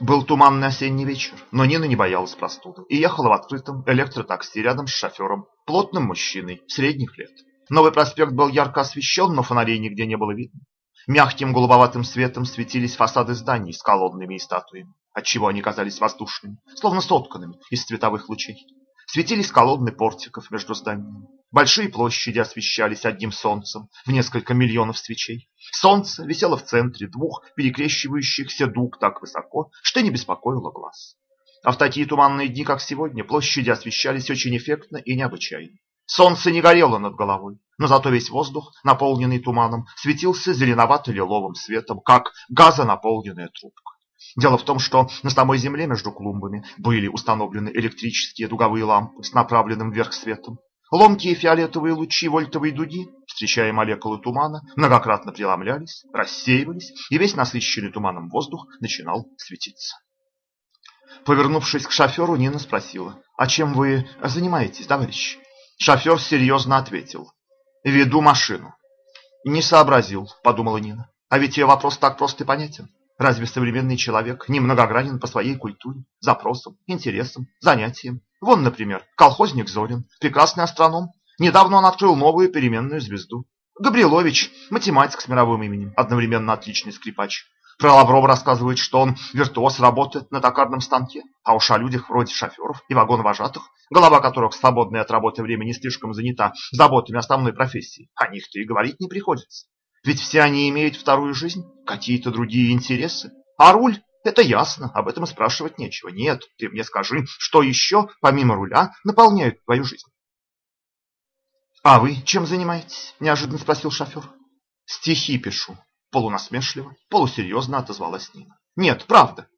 Был туманный осенний вечер, но Нина не боялась простуды и ехала в открытом электротакси рядом с шофером, плотным мужчиной средних лет. Новый проспект был ярко освещен, но фонарей нигде не было видно. Мягким голубоватым светом светились фасады зданий с колоннами и статуями, отчего они казались воздушными, словно сотканными из цветовых лучей. Светились колонны портиков между зданиями. Большие площади освещались одним солнцем в несколько миллионов свечей. Солнце висело в центре двух перекрещивающихся дуг так высоко, что не беспокоило глаз. А в такие туманные дни, как сегодня, площади освещались очень эффектно и необычайно. Солнце не горело над головой, но зато весь воздух, наполненный туманом, светился зеленовато-лиловым светом, как газонаполненная трубка. Дело в том, что на самой земле между клумбами были установлены электрические дуговые лампы с направленным вверх светом. Ломкие фиолетовые лучи вольтовой дуги, встречая молекулы тумана, многократно преломлялись, рассеивались, и весь насыщенный туманом воздух начинал светиться. Повернувшись к шоферу, Нина спросила, «А чем вы занимаетесь, товарищ?» Шофер серьезно ответил, «Веду машину». «Не сообразил», — подумала Нина. «А ведь ее вопрос так прост и понятен. Разве современный человек не многогранен по своей культуре, запросам, интересам, занятиям? Вон, например, колхозник Зорин, прекрасный астроном. Недавно он открыл новую переменную звезду. Габрилович, математик с мировым именем, одновременно отличный скрипач. Про Лаврова рассказывают, что он виртуоз работает на токарном станке, а уж о людях вроде шоферов и вагон-вожатых, голова которых в свободное от работы время не слишком занята заботами основной профессии, о них-то и говорить не приходится. Ведь все они имеют вторую жизнь, какие-то другие интересы. А руль – это ясно, об этом и спрашивать нечего. Нет, ты мне скажи, что еще, помимо руля, наполняет твою жизнь? «А вы чем занимаетесь?» – неожиданно спросил шофер. «Стихи пишу», – полунасмешливо, полусерьезно отозвалась Нина. «Нет, правда».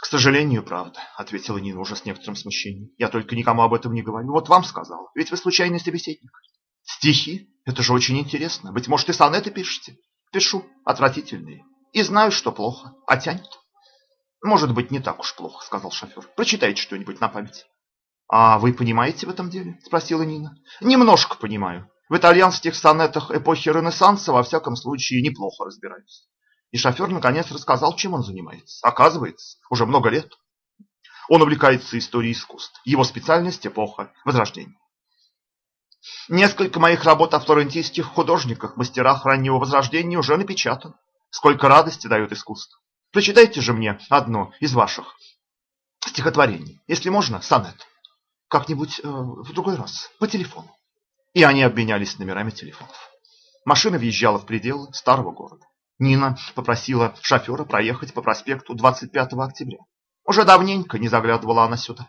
«К сожалению, правда», – ответила Нина уже с некоторым смущением. «Я только никому об этом не говорю. Вот вам сказал, ведь вы случайный собеседник». «Стихи? Это же очень интересно. Быть может, и сонеты пишете? Пишу. Отвратительные. И знаю, что плохо. А тянет. Может быть, не так уж плохо, сказал шофер. Прочитайте что-нибудь на память. А вы понимаете в этом деле? Спросила Нина. Немножко понимаю. В итальянских сонетах эпохи Ренессанса во всяком случае неплохо разбираюсь. И шофер наконец рассказал, чем он занимается. Оказывается, уже много лет. Он увлекается историей искусств. Его специальность – эпоха Возрождения. Несколько моих работ о флорентийских художниках, мастерах раннего возрождения уже напечатано. Сколько радости дает искусство. Прочитайте же мне одно из ваших стихотворений. Если можно, сонет. Как-нибудь э, в другой раз, по телефону. И они обменялись номерами телефонов. Машина въезжала в пределы старого города. Нина попросила шофера проехать по проспекту 25 октября. Уже давненько не заглядывала она сюда.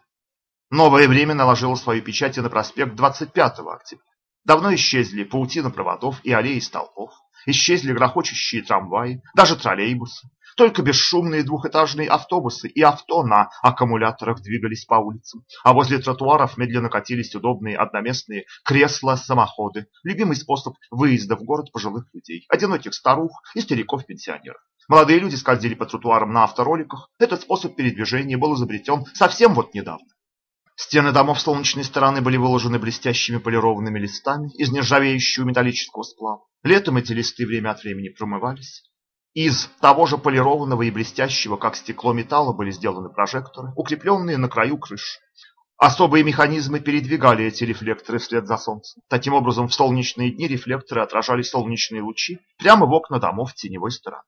Новое время наложило свою печать и на проспект 25 октября. Давно исчезли паутина проводов и аллеи столбов. Исчезли грохочущие трамваи, даже троллейбусы. Только бесшумные двухэтажные автобусы и авто на аккумуляторах двигались по улицам, а возле тротуаров медленно катились удобные одноместные кресла-самоходы, любимый способ выезда в город пожилых людей, одиноких старух и стариков-пенсионеров. Молодые люди скользили по тротуарам на автороликах. Этот способ передвижения был изобретен совсем вот недавно. Стены домов солнечной стороны были выложены блестящими полированными листами из нержавеющего металлического сплава. Летом эти листы время от времени промывались. Из того же полированного и блестящего, как стекло металла, были сделаны прожекторы, укрепленные на краю крыши. Особые механизмы передвигали эти рефлекторы вслед за солнцем. Таким образом, в солнечные дни рефлекторы отражали солнечные лучи прямо в окна домов теневой стороны.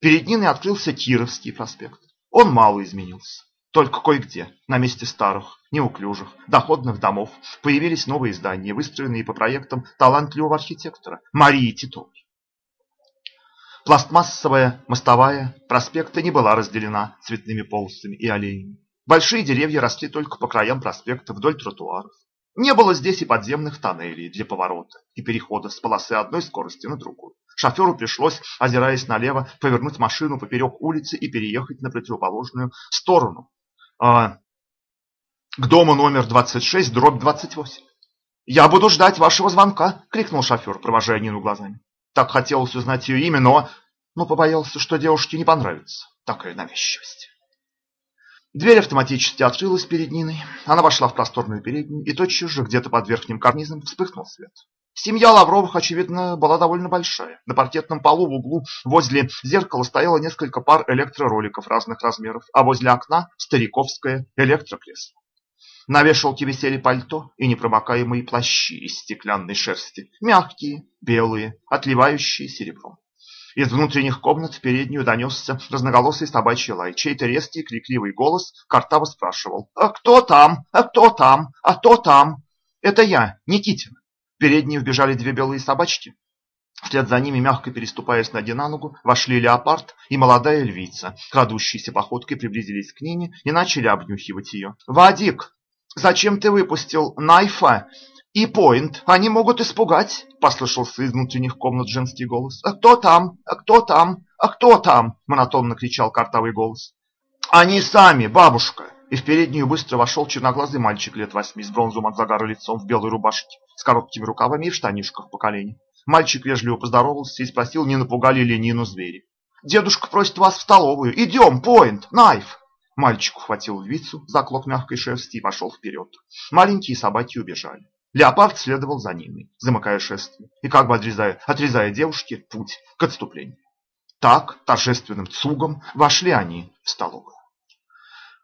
Перед Ниной открылся Кировский проспект. Он мало изменился. Только кое-где, на месте старых, неуклюжих, доходных домов, появились новые здания, выстроенные по проектам талантливого архитектора Марии Титовой. Пластмассовая мостовая проспекта не была разделена цветными полосами и аллеями. Большие деревья росли только по краям проспекта вдоль тротуаров. Не было здесь и подземных тоннелей для поворота и перехода с полосы одной скорости на другую. Шоферу пришлось, озираясь налево, повернуть машину поперек улицы и переехать на противоположную сторону, к дому номер 26, дробь 28. «Я буду ждать вашего звонка!» — крикнул шофер, провожая Нину глазами. Так хотелось узнать ее имя, но... но побоялся, что девушке не понравится такая навязчивость. Дверь автоматически открылась перед Ниной. Она вошла в просторную переднюю, и тотчас же где-то под верхним карнизом вспыхнул свет. Семья Лавровых, очевидно, была довольно большая. На паркетном полу в углу возле зеркала стояло несколько пар электророликов разных размеров, а возле окна стариковское электрокресло. На вешалке висели пальто и непромокаемые плащи из стеклянной шерсти, мягкие, белые, отливающие серебром. Из внутренних комнат в переднюю донесся разноголосый собачий лай. Чей-то резкий крикливый голос Картава спрашивал. «А кто там? А кто там? А кто там?» «Это я, Никитин». В переднюю вбежали две белые собачки. Вслед за ними, мягко переступая с ноги на ногу, вошли леопард и молодая львица. Крадущейся походкой приблизились к Нине и начали обнюхивать ее. «Вадик, Зачем ты выпустил Найфа и Пойнт? Они могут испугать!» Послышался из внутренних комнат женский голос. «А кто там? А кто там? А кто там?» Монотонно кричал картовый голос. «Они сами, бабушка!» И в переднюю быстро вошел черноглазый мальчик лет восьми с бронзовым от загара лицом в белой рубашке, с короткими рукавами и в штанишках по колени. Мальчик вежливо поздоровался и спросил, не напугали ли Нину звери. «Дедушка просит вас в столовую. Идем, Пойнт, Найф!» Мальчик ухватил львицу за клок мягкой шерсти и пошел вперед. Маленькие собаки убежали. Леопард следовал за ними, замыкая шествие, и как бы отрезая, отрезая девушке путь к отступлению. Так, торжественным цугом, вошли они в столовую.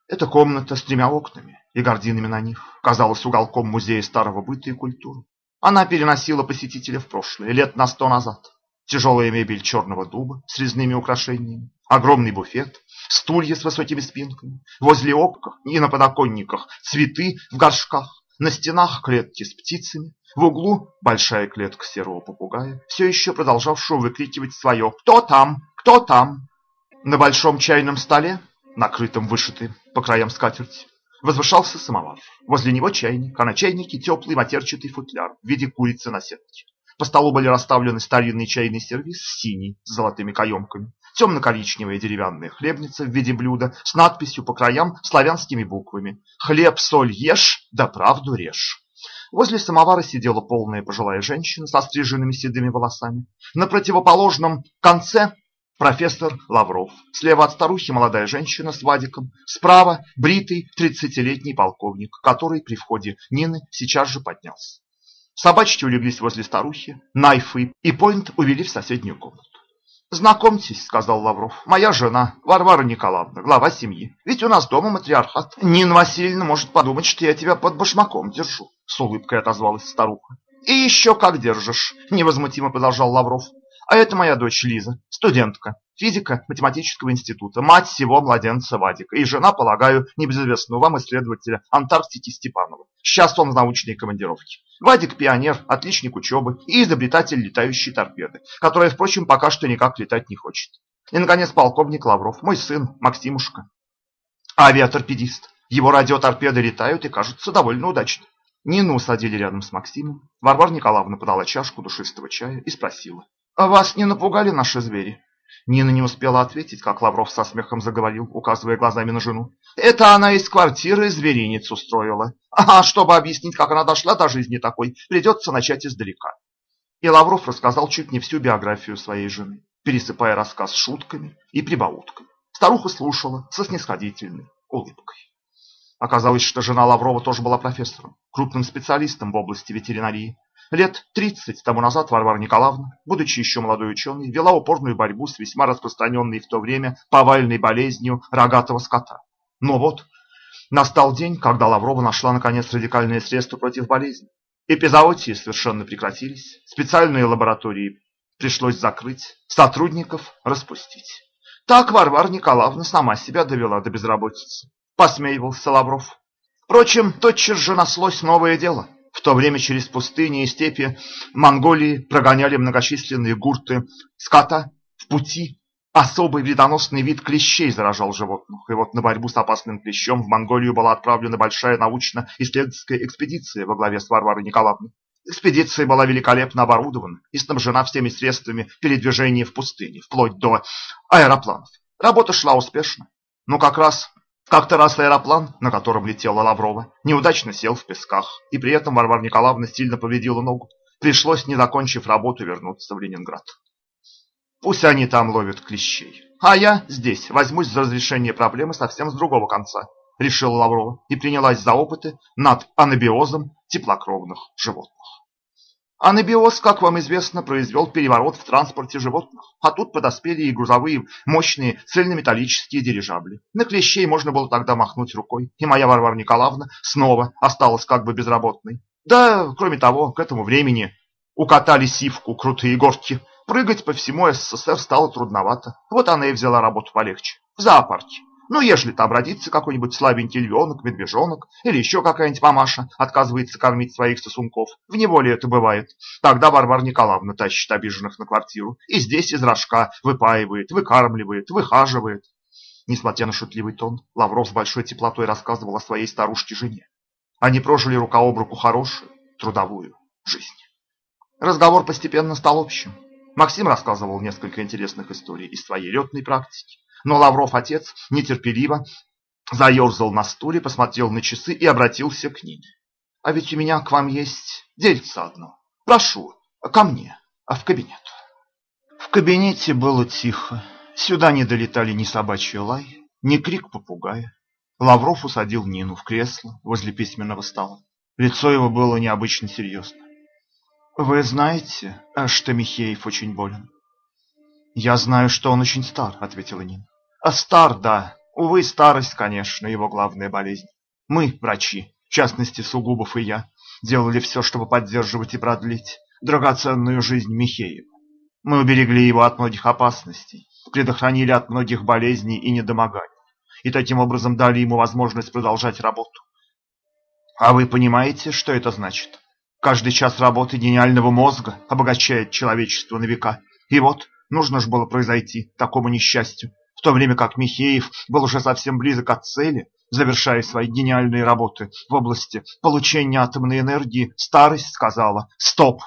Эта комната с тремя окнами и гардинами на них казалась уголком музея старого быта и культуры. Она переносила посетителя в прошлое, лет на сто назад. Тяжелая мебель черного дуба с резными украшениями, огромный буфет, стулья с высокими спинками, возле окон и на подоконниках цветы в горшках, на стенах клетки с птицами, в углу большая клетка серого попугая, все еще продолжавшего выкрикивать свое «Кто там? Кто там?». На большом чайном столе, накрытом вышитым по краям скатерти, возвышался самовар. Возле него чайник, а на чайнике теплый матерчатый футляр в виде курицы на сетке. По столу были расставлены старинный чайный сервиз, синий, с золотыми каемками, темно-коричневая деревянная хлебница в виде блюда с надписью по краям славянскими буквами «Хлеб, соль ешь, да правду режь». Возле самовара сидела полная пожилая женщина со стриженными седыми волосами. На противоположном конце профессор Лавров. Слева от старухи молодая женщина с Вадиком. Справа бритый тридцатилетний полковник, который при входе Нины сейчас же поднялся. Собачки улеглись возле старухи, Найфы и Пойнт увели в соседнюю комнату. «Знакомьтесь», — сказал Лавров, — «моя жена, Варвара Николаевна, глава семьи. Ведь у нас дома матриархат. Нина Васильевна может подумать, что я тебя под башмаком держу», — с улыбкой отозвалась старуха. «И еще как держишь», — невозмутимо продолжал Лавров. А это моя дочь Лиза, студентка, физика математического института, мать всего младенца Вадика и жена, полагаю, небезызвестного вам исследователя Антарктики Степанова. Сейчас он в научной командировке. Вадик пионер, отличник учебы и изобретатель летающей торпеды, которая, впрочем, пока что никак летать не хочет. И, наконец, полковник Лавров, мой сын, Максимушка. Авиаторпедист. Его радиоторпеды летают и кажутся довольно удачно. Нину усадили рядом с Максимом. Варвара Николаевна подала чашку душистого чая и спросила. «А вас не напугали наши звери?» Нина не успела ответить, как Лавров со смехом заговорил, указывая глазами на жену. «Это она из квартиры зверинец устроила. А чтобы объяснить, как она дошла до жизни такой, придется начать издалека». И Лавров рассказал чуть не всю биографию своей жены, пересыпая рассказ шутками и прибаутками. Старуха слушала со снисходительной улыбкой. Оказалось, что жена Лаврова тоже была профессором, крупным специалистом в области ветеринарии, Лет 30 тому назад Варвара Николаевна, будучи еще молодой ученой, вела упорную борьбу с весьма распространенной в то время повальной болезнью рогатого скота. Но вот настал день, когда Лаврова нашла наконец радикальные средства против болезни. Эпизоотии совершенно прекратились, специальные лаборатории пришлось закрыть, сотрудников распустить. Так Варвара Николаевна сама себя довела до безработицы, посмеивался Лавров. Впрочем, тотчас же наслось новое дело – то время через пустыни и степи Монголии прогоняли многочисленные гурты скота в пути. Особый вредоносный вид клещей заражал животных. И вот на борьбу с опасным клещом в Монголию была отправлена большая научно-исследовательская экспедиция во главе с Варварой Николаевной. Экспедиция была великолепно оборудована и снабжена всеми средствами передвижения в пустыне, вплоть до аэропланов. Работа шла успешно. Но как раз как-то раз аэроплан, на котором летела Лаврова, неудачно сел в песках, и при этом Варвара Николаевна сильно повредила ногу. Пришлось, не закончив работу, вернуться в Ленинград. Пусть они там ловят клещей. А я здесь возьмусь за разрешение проблемы совсем с другого конца, решила Лаврова и принялась за опыты над анабиозом теплокровных животных. Анабиоз, как вам известно, произвел переворот в транспорте животных, а тут подоспели и грузовые, мощные цельнометаллические дирижабли. На клещей можно было тогда махнуть рукой, и моя Варвара Николаевна снова осталась как бы безработной. Да, кроме того, к этому времени укатали сивку крутые горки. Прыгать по всему СССР стало трудновато. Вот она и взяла работу полегче, в зоопарке. Ну, ежели там родится какой-нибудь слабенький львенок, медвежонок или еще какая-нибудь мамаша отказывается кормить своих сосунков, в неволе это бывает, тогда Варвара Николаевна тащит обиженных на квартиру и здесь из рожка выпаивает, выкармливает, выхаживает. Несмотря на шутливый тон, Лавров с большой теплотой рассказывал о своей старушке-жене. Они прожили рука об руку хорошую, трудовую жизнь. Разговор постепенно стал общим. Максим рассказывал несколько интересных историй из своей летной практики. Но Лавров отец нетерпеливо заерзал на стуле, посмотрел на часы и обратился к Нине. «А ведь у меня к вам есть дельце одно. Прошу, ко мне, а в кабинет». В кабинете было тихо. Сюда не долетали ни собачий лай, ни крик попугая. Лавров усадил Нину в кресло возле письменного стола. Лицо его было необычно серьезно. «Вы знаете, что Михеев очень болен?» «Я знаю, что он очень стар», — ответила Нина. Стар, да. Увы, старость, конечно, его главная болезнь. Мы, врачи, в частности Сугубов и я, делали все, чтобы поддерживать и продлить драгоценную жизнь Михеева. Мы уберегли его от многих опасностей, предохранили от многих болезней и недомоганий, и таким образом дали ему возможность продолжать работу. А вы понимаете, что это значит? Каждый час работы гениального мозга обогащает человечество на века. И вот, нужно же было произойти такому несчастью, в то время как Михеев был уже совсем близок от цели, завершая свои гениальные работы в области получения атомной энергии, старость сказала «Стоп!».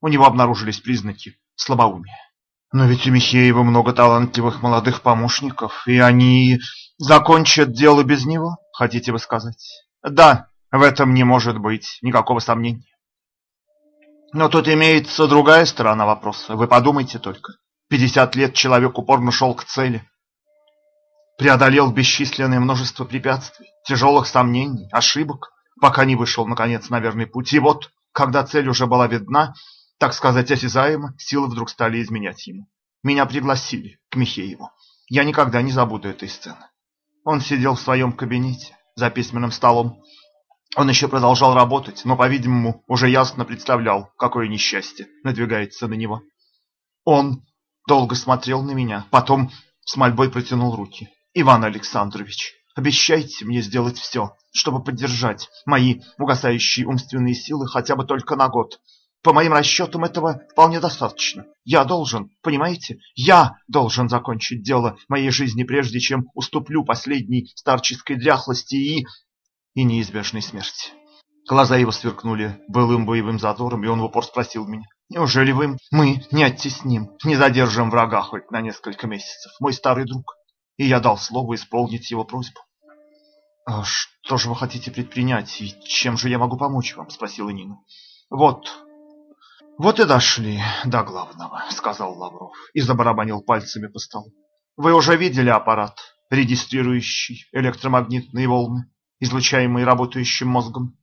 У него обнаружились признаки слабоумия. Но ведь у Михеева много талантливых молодых помощников, и они закончат дело без него, хотите вы сказать? Да, в этом не может быть никакого сомнения. Но тут имеется другая сторона вопроса. Вы подумайте только. 50 лет человек упорно шел к цели, преодолел бесчисленное множество препятствий, тяжелых сомнений, ошибок, пока не вышел, наконец, на верный путь. И вот, когда цель уже была видна, так сказать, осязаемо, силы вдруг стали изменять ему. Меня пригласили к Михееву. Я никогда не забуду этой сцены. Он сидел в своем кабинете за письменным столом. Он еще продолжал работать, но, по-видимому, уже ясно представлял, какое несчастье надвигается на него. Он долго смотрел на меня, потом с мольбой протянул руки. Иван Александрович, обещайте мне сделать все, чтобы поддержать мои угасающие умственные силы хотя бы только на год. По моим расчетам этого вполне достаточно. Я должен, понимаете, я должен закончить дело моей жизни, прежде чем уступлю последней старческой дряхлости и... и неизбежной смерти. Глаза его сверкнули былым боевым задором, и он в упор спросил меня. «Неужели вы, мы не оттесним, не задержим врага хоть на несколько месяцев, мой старый друг?» И я дал слово исполнить его просьбу. «А «Что же вы хотите предпринять, и чем же я могу помочь вам?» – спросила Нина. «Вот, вот и дошли до главного», – сказал Лавров и забарабанил пальцами по столу. «Вы уже видели аппарат, регистрирующий электромагнитные волны, излучаемые работающим мозгом?»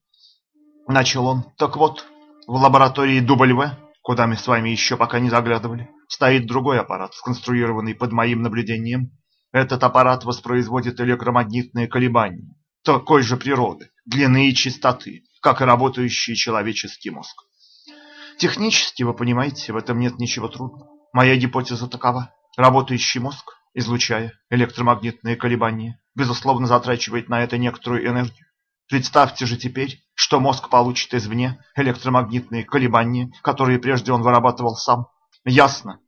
Начал он. «Так вот, в лаборатории W, куда мы с вами еще пока не заглядывали, стоит другой аппарат, сконструированный под моим наблюдением этот аппарат воспроизводит электромагнитные колебания такой же природы, длины и частоты, как и работающий человеческий мозг. Технически, вы понимаете, в этом нет ничего трудного. Моя гипотеза такова. Работающий мозг, излучая электромагнитные колебания, безусловно затрачивает на это некоторую энергию. Представьте же теперь, что мозг получит извне электромагнитные колебания, которые прежде он вырабатывал сам. Ясно,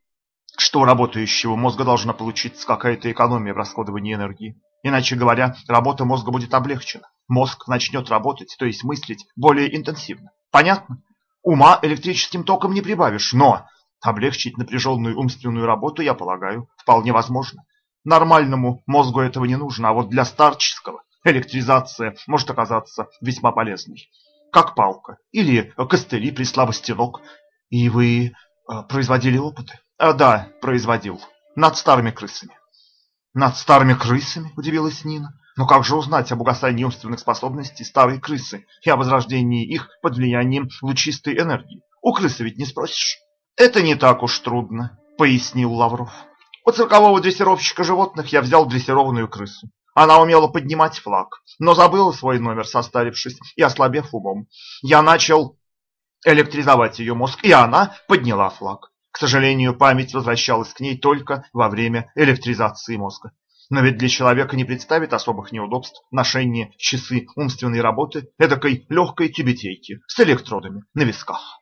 что у работающего мозга должна получиться какая-то экономия в расходовании энергии. Иначе говоря, работа мозга будет облегчена. Мозг начнет работать, то есть мыслить, более интенсивно. Понятно? Ума электрическим током не прибавишь, но облегчить напряженную умственную работу, я полагаю, вполне возможно. Нормальному мозгу этого не нужно, а вот для старческого электризация может оказаться весьма полезной. Как палка или костыли при слабости ног. И вы э, производили опыты? А, да, производил. Над старыми крысами. Над старыми крысами? Удивилась Нина. Но как же узнать об угасании умственных способностей старой крысы и о возрождении их под влиянием лучистой энергии? У крысы ведь не спросишь. Это не так уж трудно, пояснил Лавров. У циркового дрессировщика животных я взял дрессированную крысу. Она умела поднимать флаг, но забыла свой номер, состарившись и ослабев умом. Я начал электризовать ее мозг, и она подняла флаг. К сожалению, память возвращалась к ней только во время электризации мозга. Но ведь для человека не представит особых неудобств ношение часы умственной работы эдакой легкой тюбетейки с электродами на висках.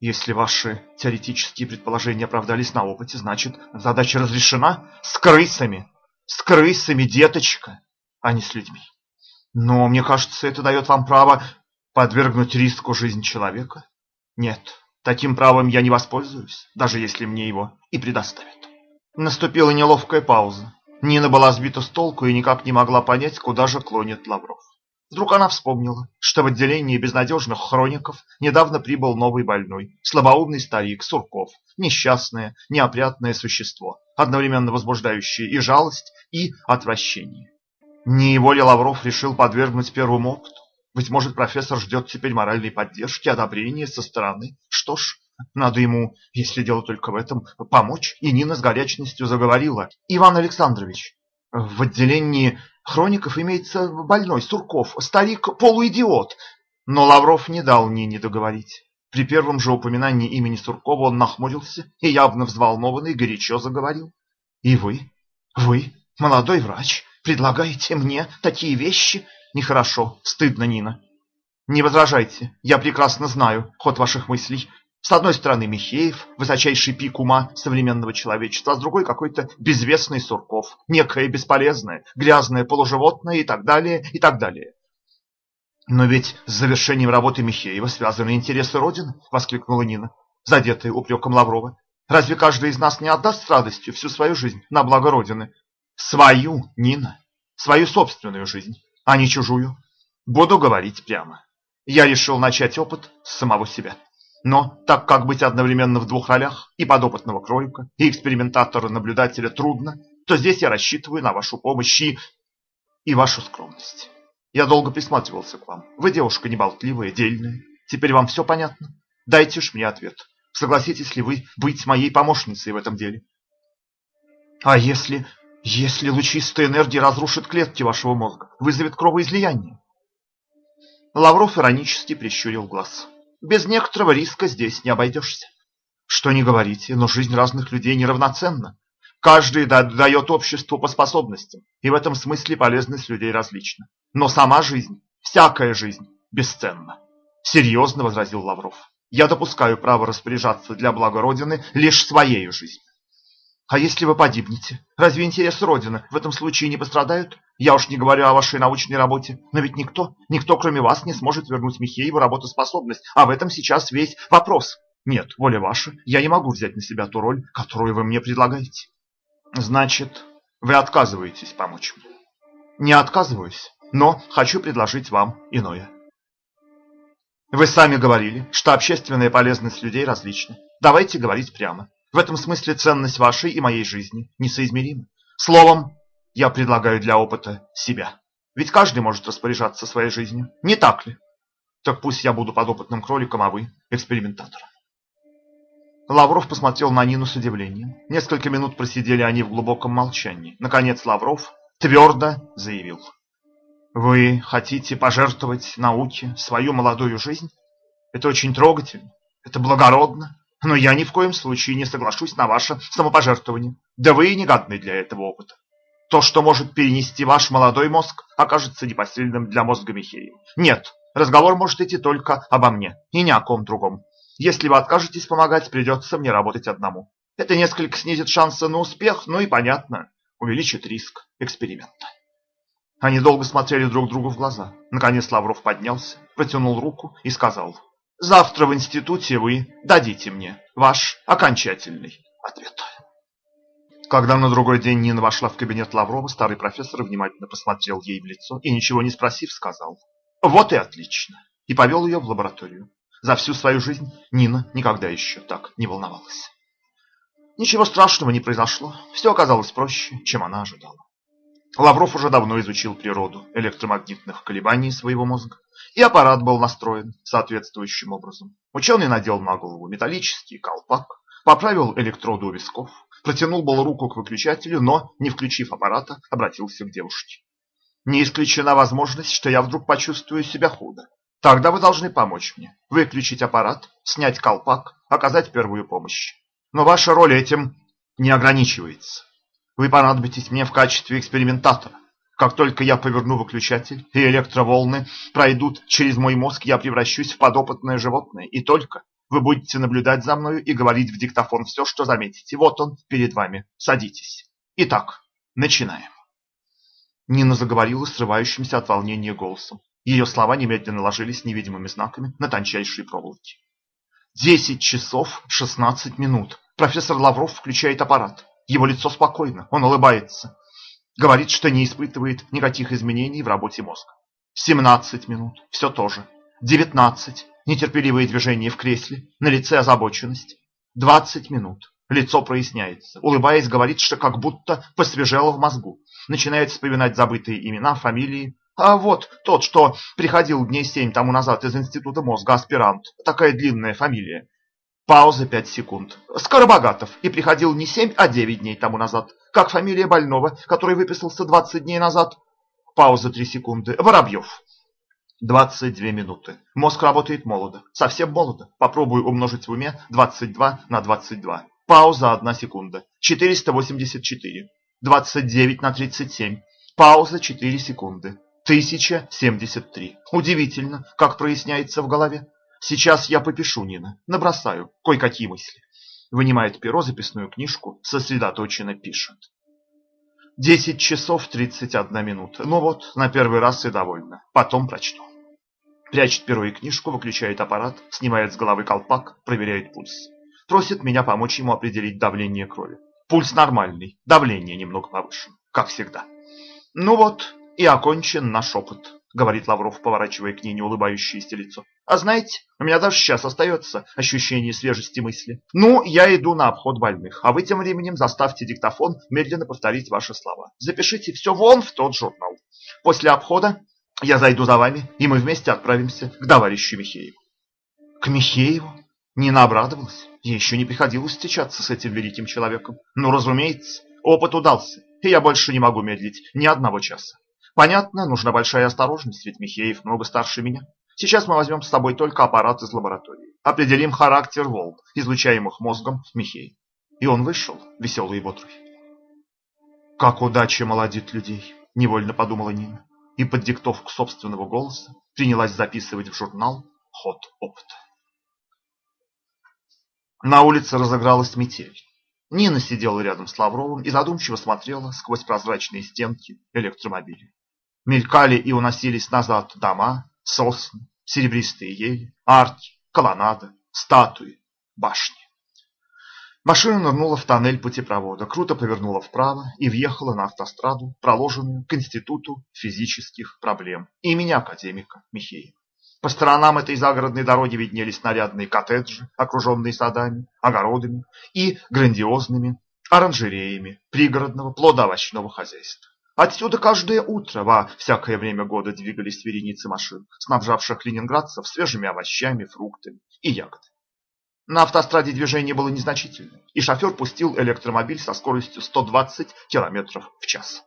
Если ваши теоретические предположения оправдались на опыте, значит, задача разрешена с крысами. С крысами, деточка, а не с людьми. Но мне кажется, это дает вам право подвергнуть риску жизнь человека. Нет, таким правом я не воспользуюсь, даже если мне его и предоставят. Наступила неловкая пауза. Нина была сбита с толку и никак не могла понять, куда же клонит Лавров. Вдруг она вспомнила, что в отделении безнадежных хроников недавно прибыл новый больной, слабоумный старик Сурков, несчастное, неопрятное существо, одновременно возбуждающее и жалость, и отвращение. Не его ли Лавров решил подвергнуть первому опыту? Быть может, профессор ждет теперь моральной поддержки, одобрения со стороны. Что ж, надо ему, если дело только в этом, помочь. И Нина с горячностью заговорила. Иван Александрович, в отделении хроников имеется больной, Сурков, старик-полуидиот. Но Лавров не дал Нине договорить. При первом же упоминании имени Суркова он нахмурился и явно взволнованный горячо заговорил. И вы, вы, молодой врач, предлагаете мне такие вещи? Нехорошо, стыдно, Нина. Не возражайте, я прекрасно знаю ход ваших мыслей. С одной стороны Михеев, высочайший пик ума современного человечества, а с другой какой-то безвестный Сурков, некое бесполезное, грязное полуживотное и так далее, и так далее. «Но ведь с завершением работы Михеева связаны интересы Родины!» — воскликнула Нина, задетая упреком Лаврова. «Разве каждый из нас не отдаст с радостью всю свою жизнь на благо Родины?» «Свою, Нина, свою собственную жизнь, а не чужую. Буду говорить прямо. Я решил начать опыт с самого себя». Но так как быть одновременно в двух ролях, и подопытного кролика, и экспериментатора-наблюдателя трудно, то здесь я рассчитываю на вашу помощь и... и вашу скромность. Я долго присматривался к вам. Вы девушка неболтливая, дельная. Теперь вам все понятно? Дайте уж мне ответ. Согласитесь ли вы быть моей помощницей в этом деле? А если... если лучистая энергия разрушит клетки вашего мозга, вызовет кровоизлияние? Лавров иронически прищурил глаз. Без некоторого риска здесь не обойдешься. Что не говорите, но жизнь разных людей неравноценна. Каждый дает обществу по способностям, и в этом смысле полезность людей различна. Но сама жизнь, всякая жизнь, бесценна. Серьезно возразил Лавров. Я допускаю право распоряжаться для блага Родины лишь своей жизнью. А если вы погибнете, разве интересы Родины в этом случае не пострадают? Я уж не говорю о вашей научной работе, но ведь никто, никто кроме вас не сможет вернуть Михееву работоспособность, а в этом сейчас весь вопрос. Нет, воля ваша, я не могу взять на себя ту роль, которую вы мне предлагаете. Значит, вы отказываетесь помочь мне? Не отказываюсь, но хочу предложить вам иное. Вы сами говорили, что общественная полезность людей различна. Давайте говорить прямо. В этом смысле ценность вашей и моей жизни несоизмерима. Словом, я предлагаю для опыта себя. Ведь каждый может распоряжаться своей жизнью, не так ли? Так пусть я буду подопытным кроликом, а вы экспериментатором. Лавров посмотрел на Нину с удивлением. Несколько минут просидели они в глубоком молчании. Наконец Лавров твердо заявил. Вы хотите пожертвовать науке свою молодую жизнь? Это очень трогательно, это благородно, но я ни в коем случае не соглашусь на ваше самопожертвование. Да вы и не годны для этого опыта. То, что может перенести ваш молодой мозг, окажется непосильным для мозга Михеева. Нет, разговор может идти только обо мне, и ни о ком другом. Если вы откажетесь помогать, придется мне работать одному. Это несколько снизит шансы на успех, ну и, понятно, увеличит риск эксперимента. Они долго смотрели друг другу в глаза. Наконец Лавров поднялся, протянул руку и сказал Завтра в институте вы дадите мне ваш окончательный ответ. Когда на другой день Нина вошла в кабинет Лаврова, старый профессор внимательно посмотрел ей в лицо и, ничего не спросив, сказал «Вот и отлично!» и повел ее в лабораторию. За всю свою жизнь Нина никогда еще так не волновалась. Ничего страшного не произошло, все оказалось проще, чем она ожидала. Лавров уже давно изучил природу электромагнитных колебаний своего мозга, и аппарат был настроен соответствующим образом. Ученый надел на голову металлический колпак, поправил электроды у висков, протянул был руку к выключателю, но, не включив аппарата, обратился к девушке. Не исключена возможность, что я вдруг почувствую себя худо. Тогда вы должны помочь мне. Выключить аппарат, снять колпак, оказать первую помощь. Но ваша роль этим не ограничивается. Вы понадобитесь мне в качестве экспериментатора. Как только я поверну выключатель, и электроволны пройдут через мой мозг, я превращусь в подопытное животное. И только вы будете наблюдать за мною и говорить в диктофон все, что заметите. Вот он перед вами. Садитесь. Итак, начинаем. Нина заговорила срывающимся от волнения голосом. Ее слова немедленно ложились невидимыми знаками на тончайшие проволоки. Десять часов шестнадцать минут. Профессор Лавров включает аппарат. Его лицо спокойно, он улыбается. Говорит, что не испытывает никаких изменений в работе мозга. 17 минут, все то же. 19, нетерпеливые движения в кресле, на лице озабоченность. 20 минут, лицо проясняется. Улыбаясь, говорит, что как будто посвежело в мозгу. Начинает вспоминать забытые имена, фамилии. А вот тот, что приходил дней семь тому назад из института мозга, аспирант. Такая длинная фамилия. Пауза пять секунд. Скоробогатов. И приходил не семь, а девять дней тому назад. Как фамилия больного, который выписался двадцать дней назад. Пауза три секунды. Воробьев. Двадцать две минуты. Мозг работает молодо. Совсем молодо. Попробую умножить в уме двадцать два на двадцать два. Пауза одна секунда. Четыреста восемьдесят четыре. Двадцать девять на тридцать семь. Пауза четыре секунды. Тысяча семьдесят три. Удивительно, как проясняется в голове. Сейчас я попишу, Нина, набросаю кое-какие мысли. Вынимает перо, записную книжку, сосредоточенно пишет. Десять часов тридцать одна минута. Ну вот, на первый раз и довольно. Потом прочту. Прячет перо и книжку, выключает аппарат, снимает с головы колпак, проверяет пульс. Просит меня помочь ему определить давление крови. Пульс нормальный, давление немного повышено, как всегда. Ну вот, и окончен наш опыт говорит Лавров, поворачивая к ней неулыбающееся лицо. А знаете, у меня даже сейчас остается ощущение свежести мысли. Ну, я иду на обход больных, а вы тем временем заставьте диктофон медленно повторить ваши слова. Запишите все вон в тот журнал. После обхода я зайду за вами, и мы вместе отправимся к товарищу Михееву. К Михееву? Нина обрадовалась. Ей еще не приходилось встречаться с этим великим человеком. Ну, разумеется, опыт удался, и я больше не могу медлить ни одного часа. Понятно, нужна большая осторожность, ведь Михеев много старше меня. Сейчас мы возьмем с собой только аппарат из лаборатории. Определим характер волн, излучаемых мозгом Михеев. И он вышел, веселый и бодрый. Как удача молодит людей, невольно подумала Нина. И под диктовку собственного голоса принялась записывать в журнал ход опыта. На улице разыгралась метель. Нина сидела рядом с Лавровым и задумчиво смотрела сквозь прозрачные стенки электромобиля. Мелькали и уносились назад дома, сосны, серебристые ели, арки, колоннады, статуи, башни. Машина нырнула в тоннель путепровода, круто повернула вправо и въехала на автостраду, проложенную к Институту физических проблем имени академика Михеева. По сторонам этой загородной дороги виднелись нарядные коттеджи, окруженные садами, огородами и грандиозными оранжереями пригородного плодоовощного хозяйства. Отсюда каждое утро во всякое время года двигались вереницы машин, снабжавших ленинградцев свежими овощами, фруктами и ягодами. На автостраде движение было незначительным, и шофер пустил электромобиль со скоростью 120 км в час.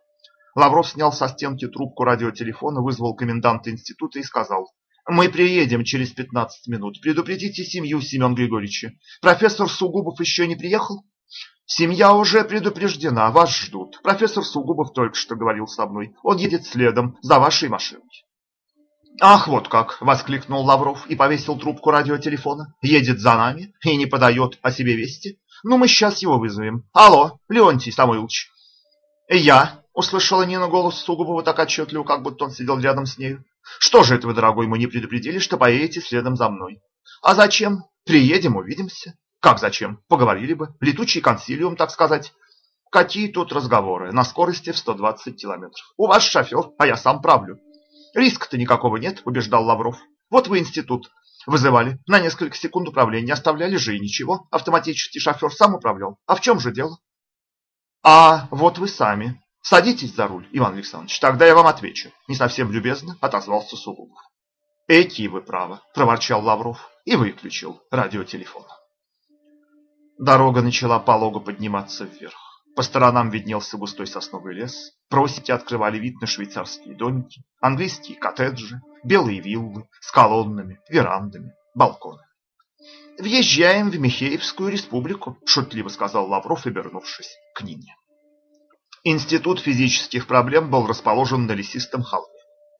Лавров снял со стенки трубку радиотелефона, вызвал коменданта института и сказал, «Мы приедем через 15 минут. Предупредите семью Семен Григорьевича. Профессор Сугубов еще не приехал?» Семья уже предупреждена, вас ждут. Профессор Сугубов только что говорил со мной. Он едет следом за вашей машиной. «Ах, вот как!» – воскликнул Лавров и повесил трубку радиотелефона. «Едет за нами и не подает о себе вести? Ну, мы сейчас его вызовем. Алло, Леонтий Самойлович!» «Я!» – услышала Нина голос Сугубова так отчетливо, как будто он сидел рядом с ней. «Что же это вы, дорогой, мы не предупредили, что поедете следом за мной?» «А зачем? Приедем, увидимся». Как зачем? Поговорили бы. Летучий консилиум, так сказать. Какие тут разговоры? На скорости в 120 километров. У вас шофер, а я сам правлю. Риска-то никакого нет, убеждал Лавров. Вот вы институт вызывали. На несколько секунд управления оставляли же и ничего. Автоматический шофер сам управлял. А в чем же дело? А вот вы сами. Садитесь за руль, Иван Александрович, тогда я вам отвечу. Не совсем любезно отозвался Сугубов. Эки вы правы, проворчал Лавров и выключил радиотелефон. Дорога начала полого подниматься вверх. По сторонам виднелся густой сосновый лес, просеки открывали вид на швейцарские домики, английские коттеджи, белые виллы с колоннами, верандами, балконами. «Въезжаем в Михеевскую республику», – шутливо сказал Лавров, обернувшись к Нине. Институт физических проблем был расположен на лесистом холме.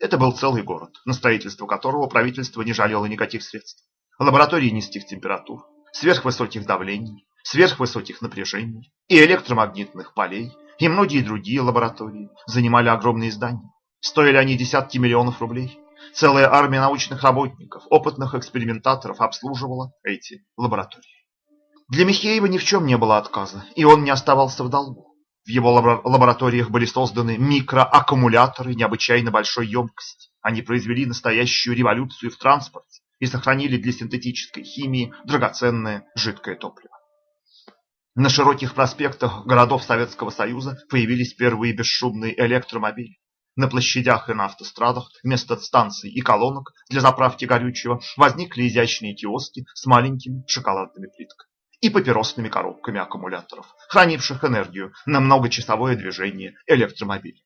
Это был целый город, на строительство которого правительство не жалело никаких средств. Лаборатории низких температур, сверхвысоких давлений, сверхвысоких напряжений и электромагнитных полей, и многие другие лаборатории занимали огромные здания. Стоили они десятки миллионов рублей. Целая армия научных работников, опытных экспериментаторов обслуживала эти лаборатории. Для Михеева ни в чем не было отказа, и он не оставался в долгу. В его лабораториях были созданы микроаккумуляторы необычайно большой емкости. Они произвели настоящую революцию в транспорте и сохранили для синтетической химии драгоценное жидкое топливо. На широких проспектах городов Советского Союза появились первые бесшумные электромобили. На площадях и на автострадах вместо станций и колонок для заправки горючего возникли изящные киоски с маленькими шоколадными плитками и папиросными коробками аккумуляторов, хранивших энергию на многочасовое движение электромобилей.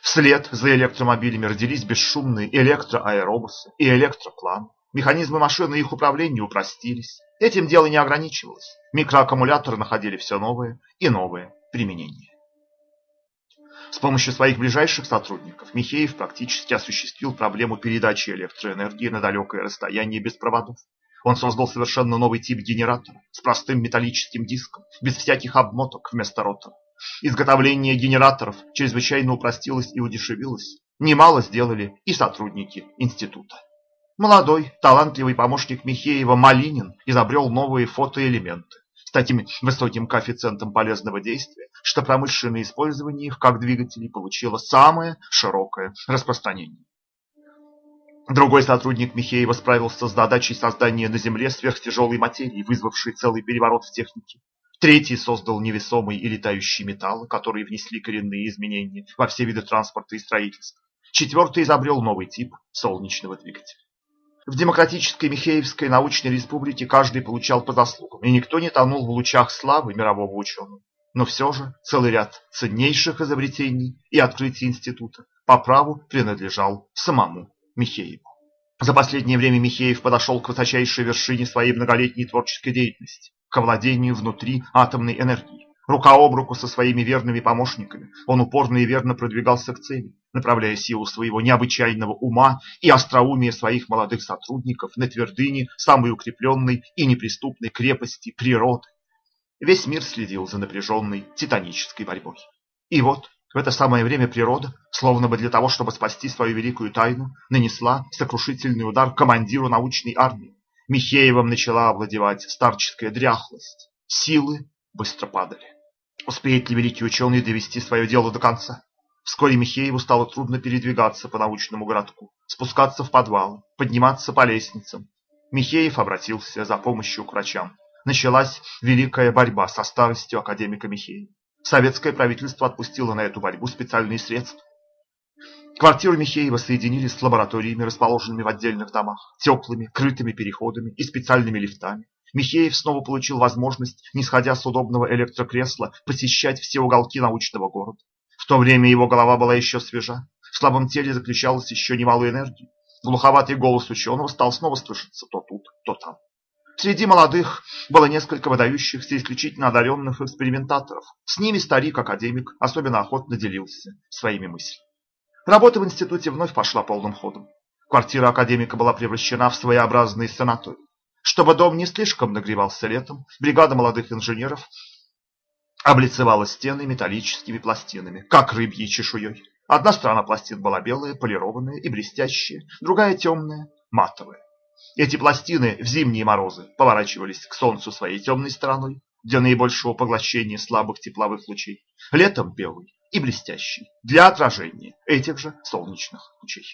Вслед за электромобилями родились бесшумные электроаэробусы и электропланы. Механизмы машины и их управления упростились. Этим дело не ограничивалось. Микроаккумуляторы находили все новые и новые применения. С помощью своих ближайших сотрудников Михеев практически осуществил проблему передачи электроэнергии на далекое расстояние без проводов. Он создал совершенно новый тип генератора с простым металлическим диском, без всяких обмоток вместо ротора. Изготовление генераторов чрезвычайно упростилось и удешевилось. Немало сделали и сотрудники института. Молодой, талантливый помощник Михеева Малинин изобрел новые фотоэлементы с таким высоким коэффициентом полезного действия, что промышленное использование их как двигателей получило самое широкое распространение. Другой сотрудник Михеева справился с задачей создания на Земле сверхтяжелой материи, вызвавшей целый переворот в технике. Третий создал невесомые и летающие металлы, которые внесли коренные изменения во все виды транспорта и строительства. Четвертый изобрел новый тип солнечного двигателя. В демократической Михеевской научной республике каждый получал по заслугам, и никто не тонул в лучах славы мирового ученого. Но все же целый ряд ценнейших изобретений и открытий института по праву принадлежал самому Михееву. За последнее время Михеев подошел к высочайшей вершине своей многолетней творческой деятельности, к овладению внутри атомной энергии. Рука об руку со своими верными помощниками он упорно и верно продвигался к цели, направляя силу своего необычайного ума и остроумие своих молодых сотрудников на твердыне самой укрепленной и неприступной крепости природы. Весь мир следил за напряженной титанической борьбой. И вот в это самое время природа, словно бы для того, чтобы спасти свою великую тайну, нанесла сокрушительный удар командиру научной армии. Михеевым начала овладевать старческая дряхлость. Силы быстро падали. Успеет ли великий ученый довести свое дело до конца? Вскоре Михееву стало трудно передвигаться по научному городку, спускаться в подвал, подниматься по лестницам. Михеев обратился за помощью к врачам. Началась великая борьба со старостью академика Михеева. Советское правительство отпустило на эту борьбу специальные средства. Квартиру Михеева соединили с лабораториями, расположенными в отдельных домах, теплыми, крытыми переходами и специальными лифтами. Михеев снова получил возможность, не сходя с удобного электрокресла, посещать все уголки научного города. В то время его голова была еще свежа, в слабом теле заключалась еще немало энергии. Глуховатый голос ученого стал снова слышаться то тут, то там. Среди молодых было несколько выдающихся исключительно одаренных экспериментаторов. С ними старик-академик особенно охотно делился своими мыслями. Работа в институте вновь пошла полным ходом. Квартира академика была превращена в своеобразный санаторий. Чтобы дом не слишком нагревался летом, бригада молодых инженеров облицевала стены металлическими пластинами, как рыбьей чешуей. Одна сторона пластин была белая, полированная и блестящая, другая темная, матовая. Эти пластины в зимние морозы поворачивались к солнцу своей темной стороной для наибольшего поглощения слабых тепловых лучей, летом белый и блестящий для отражения этих же солнечных лучей.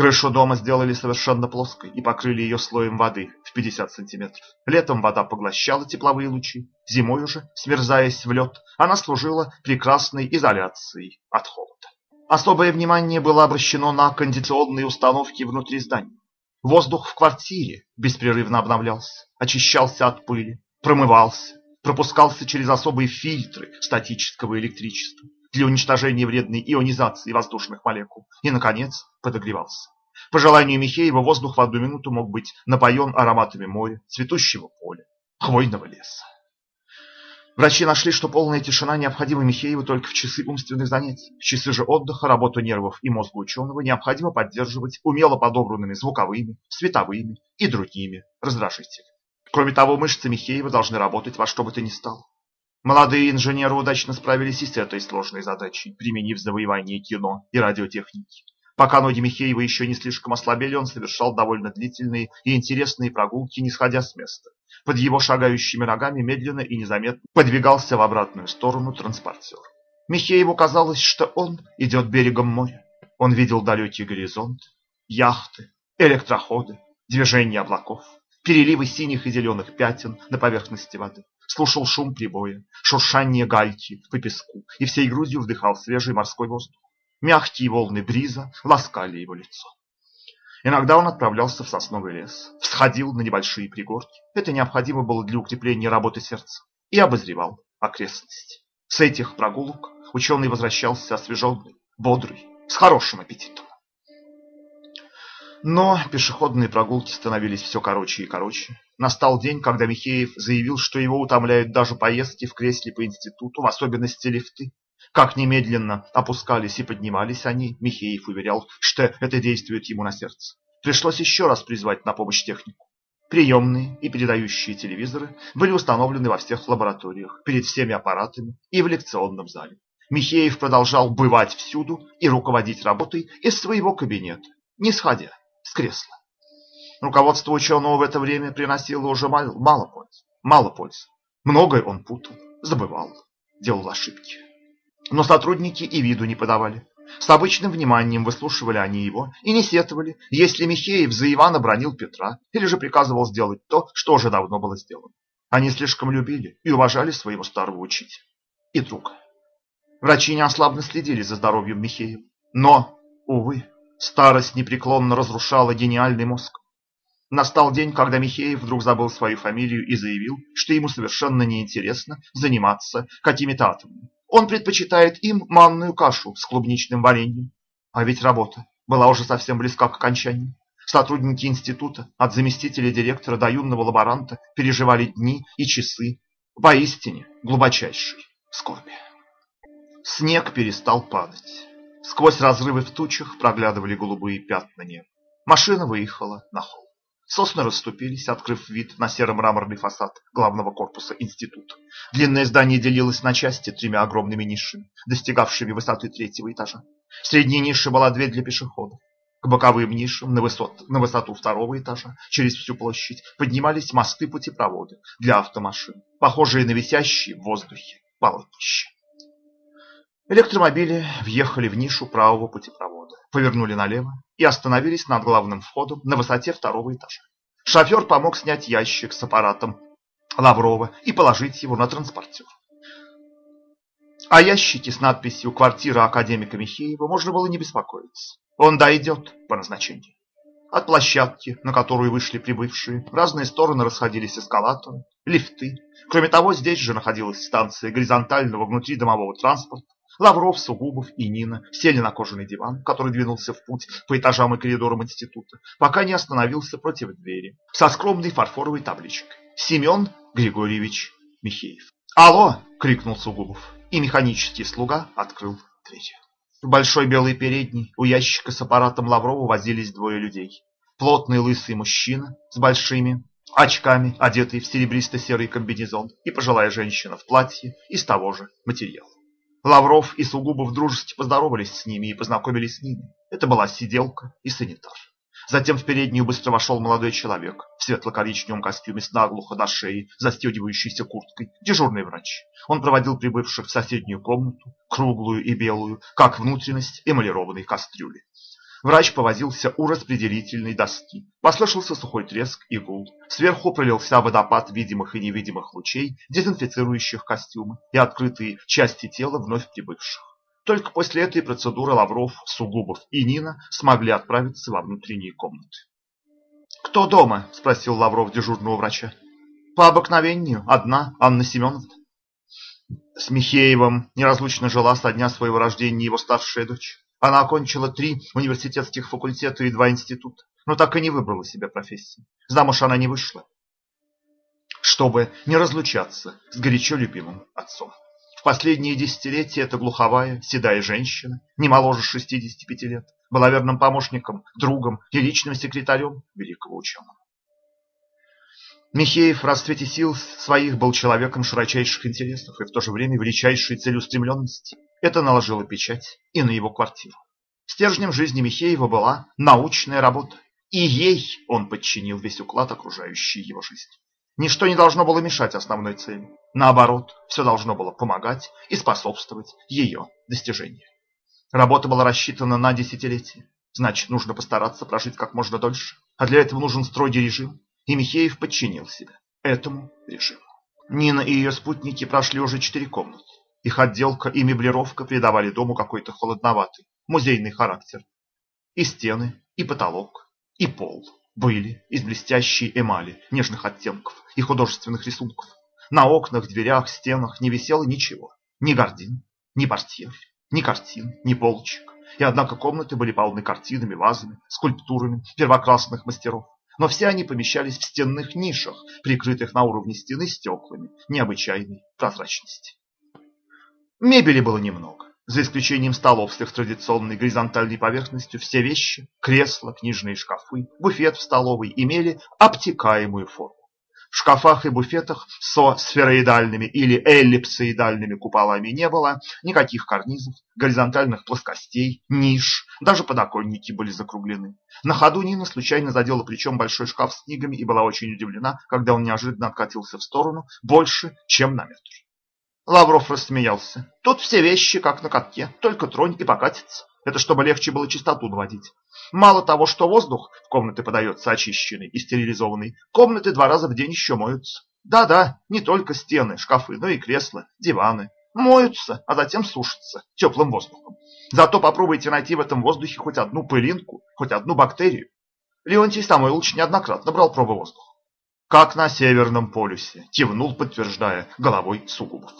Крышу дома сделали совершенно плоской и покрыли ее слоем воды в 50 сантиметров. Летом вода поглощала тепловые лучи, зимой уже, смерзаясь в лед, она служила прекрасной изоляцией от холода. Особое внимание было обращено на кондиционные установки внутри здания. Воздух в квартире беспрерывно обновлялся, очищался от пыли, промывался, пропускался через особые фильтры статического электричества для уничтожения вредной ионизации воздушных молекул и, наконец, подогревался. По желанию Михеева воздух в одну минуту мог быть напоен ароматами моря, цветущего поля, хвойного леса. Врачи нашли, что полная тишина необходима Михееву только в часы умственных занятий. В часы же отдыха работу нервов и мозга ученого необходимо поддерживать умело подобранными звуковыми, световыми и другими раздражителями. Кроме того, мышцы Михеева должны работать во что бы то ни стало. Молодые инженеры удачно справились и с этой сложной задачей, применив завоевание кино и радиотехники. Пока ноги Михеева еще не слишком ослабели, он совершал довольно длительные и интересные прогулки, не сходя с места. Под его шагающими ногами медленно и незаметно подвигался в обратную сторону транспортер. Михееву казалось, что он идет берегом моря. Он видел далекий горизонт, яхты, электроходы, движение облаков, переливы синих и зеленых пятен на поверхности воды. Слушал шум прибоя, шуршание гальки по песку и всей грудью вдыхал свежий морской воздух. Мягкие волны бриза ласкали его лицо. Иногда он отправлялся в сосновый лес, всходил на небольшие пригорки. Это необходимо было для укрепления работы сердца. И обозревал окрестности. С этих прогулок ученый возвращался освеженный, бодрый, с хорошим аппетитом. Но пешеходные прогулки становились все короче и короче. Настал день, когда Михеев заявил, что его утомляют даже поездки в кресле по институту, в особенности лифты. Как немедленно опускались и поднимались они, Михеев уверял, что это действует ему на сердце. Пришлось еще раз призвать на помощь технику. Приемные и передающие телевизоры были установлены во всех лабораториях, перед всеми аппаратами и в лекционном зале. Михеев продолжал бывать всюду и руководить работой из своего кабинета, не сходя с кресла. Руководство ученого в это время приносило уже мало, пользы. Мало пользы. Многое он путал, забывал, делал ошибки. Но сотрудники и виду не подавали. С обычным вниманием выслушивали они его и не сетовали, если Михеев за Ивана бронил Петра или же приказывал сделать то, что уже давно было сделано. Они слишком любили и уважали своего старого учителя и друга. Врачи неослабно следили за здоровьем Михеева. Но, увы, старость непреклонно разрушала гениальный мозг. Настал день, когда Михеев вдруг забыл свою фамилию и заявил, что ему совершенно неинтересно заниматься какими-то атомами. Он предпочитает им манную кашу с клубничным вареньем. А ведь работа была уже совсем близка к окончанию. Сотрудники института, от заместителя директора до юного лаборанта, переживали дни и часы поистине глубочайшей скорби. Снег перестал падать. Сквозь разрывы в тучах проглядывали голубые пятна неба. Машина выехала на холм. Сосны расступились, открыв вид на серо-мраморный фасад главного корпуса института. Длинное здание делилось на части тремя огромными нишами, достигавшими высоты третьего этажа. В средней нише была дверь для пешеходов. К боковым нишам на, высот, на высоту второго этажа через всю площадь поднимались мосты-путепроводы для автомашин, похожие на висящие в воздухе полотнища. Электромобили въехали в нишу правого путепровода, повернули налево и остановились над главным входом на высоте второго этажа. Шофер помог снять ящик с аппаратом Лаврова и положить его на транспортер. О ящике с надписью «Квартира академика Михеева» можно было не беспокоиться. Он дойдет по назначению. От площадки, на которую вышли прибывшие, в разные стороны расходились эскалаторы, лифты. Кроме того, здесь же находилась станция горизонтального внутридомового транспорта, Лавров, Сугубов и Нина сели на кожаный диван, который двинулся в путь по этажам и коридорам института, пока не остановился против двери со скромной фарфоровой табличкой. Семен Григорьевич Михеев. «Алло!» – крикнул Сугубов, и механический слуга открыл дверь. В большой белой передней у ящика с аппаратом Лаврова возились двое людей. Плотный лысый мужчина с большими очками, одетый в серебристо-серый комбинезон, и пожилая женщина в платье из того же материала. Лавров и Сугубов дружески поздоровались с ними и познакомились с ними. Это была сиделка и санитар. Затем в переднюю быстро вошел молодой человек в светло-коричневом костюме с наглухо до шеи, застегивающейся курткой, дежурный врач. Он проводил прибывших в соседнюю комнату, круглую и белую, как внутренность эмалированной кастрюли. Врач повозился у распределительной доски. Послышался сухой треск и гул. Сверху пролился водопад видимых и невидимых лучей, дезинфицирующих костюмы и открытые части тела вновь прибывших. Только после этой процедуры Лавров, Сугубов и Нина смогли отправиться во внутренние комнаты. «Кто дома?» – спросил Лавров дежурного врача. «По обыкновению, одна Анна Семеновна». С Михеевым неразлучно жила со дня своего рождения его старшая дочь. Она окончила три университетских факультета и два института, но так и не выбрала себе профессии. Замуж она не вышла, чтобы не разлучаться с горячо любимым отцом. В последние десятилетия эта глуховая, седая женщина, не моложе 65 лет, была верным помощником, другом и личным секретарем великого ученого. Михеев в расцвете сил своих был человеком широчайших интересов и в то же время величайшей целеустремленности. Это наложило печать и на его квартиру. Стержнем жизни Михеева была научная работа, и ей он подчинил весь уклад окружающей его жизни. Ничто не должно было мешать основной цели. Наоборот, все должно было помогать и способствовать ее достижению. Работа была рассчитана на десятилетия. Значит, нужно постараться прожить как можно дольше. А для этого нужен строгий режим. И Михеев подчинил себя этому режиму. Нина и ее спутники прошли уже четыре комнаты. Их отделка и меблировка придавали дому какой-то холодноватый, музейный характер. И стены, и потолок, и пол были из блестящей эмали, нежных оттенков и художественных рисунков. На окнах, дверях, стенах не висело ничего. Ни гордин, ни портьер, ни картин, ни полочек. И однако комнаты были полны картинами, вазами, скульптурами первоклассных мастеров. Но все они помещались в стенных нишах, прикрытых на уровне стены стеклами необычайной прозрачности. Мебели было немного. За исключением столов с традиционной горизонтальной поверхностью, все вещи, кресла, книжные шкафы, буфет в столовой имели обтекаемую форму. В шкафах и буфетах со сфероидальными или эллипсоидальными куполами не было никаких карнизов, горизонтальных плоскостей, ниш, даже подоконники были закруглены. На ходу Нина случайно задела плечом большой шкаф с книгами и была очень удивлена, когда он неожиданно откатился в сторону больше, чем на метр. Лавров рассмеялся. Тут все вещи как на катке, только тронь и покатится. Это чтобы легче было чистоту наводить. Мало того, что воздух в комнаты подается очищенный и стерилизованный, комнаты два раза в день еще моются. Да-да, не только стены, шкафы, но и кресла, диваны. Моются, а затем сушатся теплым воздухом. Зато попробуйте найти в этом воздухе хоть одну пылинку, хоть одну бактерию. Леонтий Самойлович неоднократно брал пробы воздуха. Как на Северном полюсе, кивнул, подтверждая головой Сугубов.